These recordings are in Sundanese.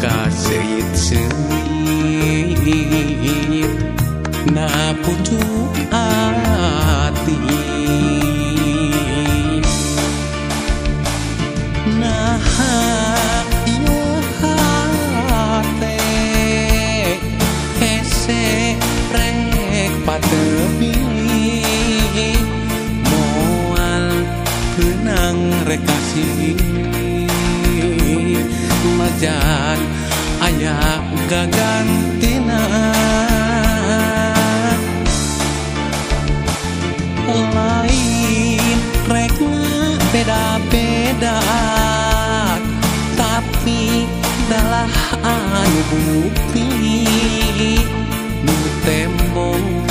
kasrit-serit naputu ati Nah yo hate hese rek patepi moal kenang rekasih majan gagantina lain rekna beda-beda tapi dalah anu bukti. Nu tembong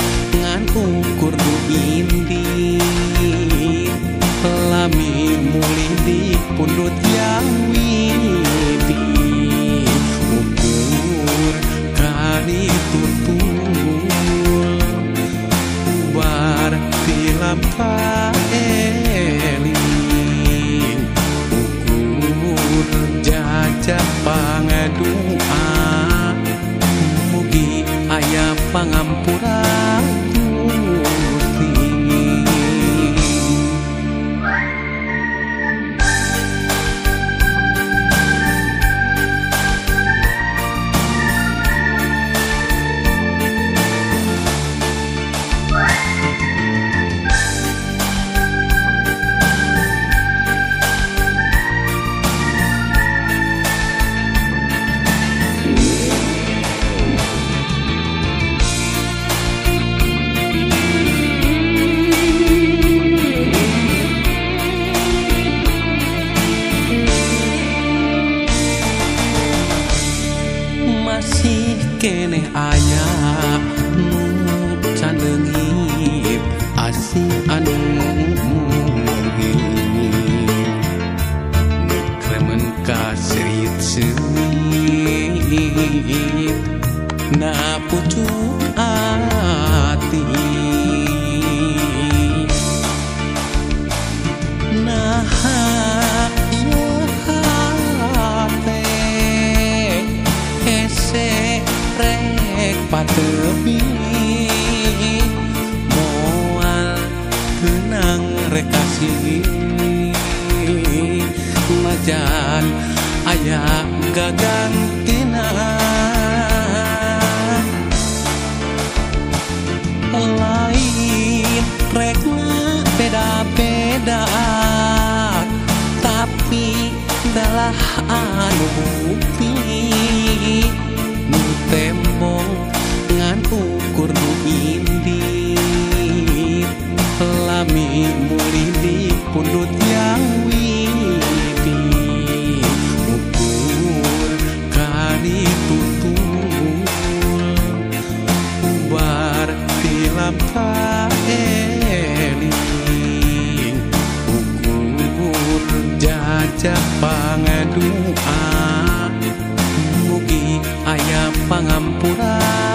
keneh ayah candengip asih anu kremen kasrit sewi na pucuk ati. patepi moal kenang rekasih majan ayah gagantina lain rekna beda-beda. Tapi dalah anu bukti. pangaduaan mugi aya pangampuran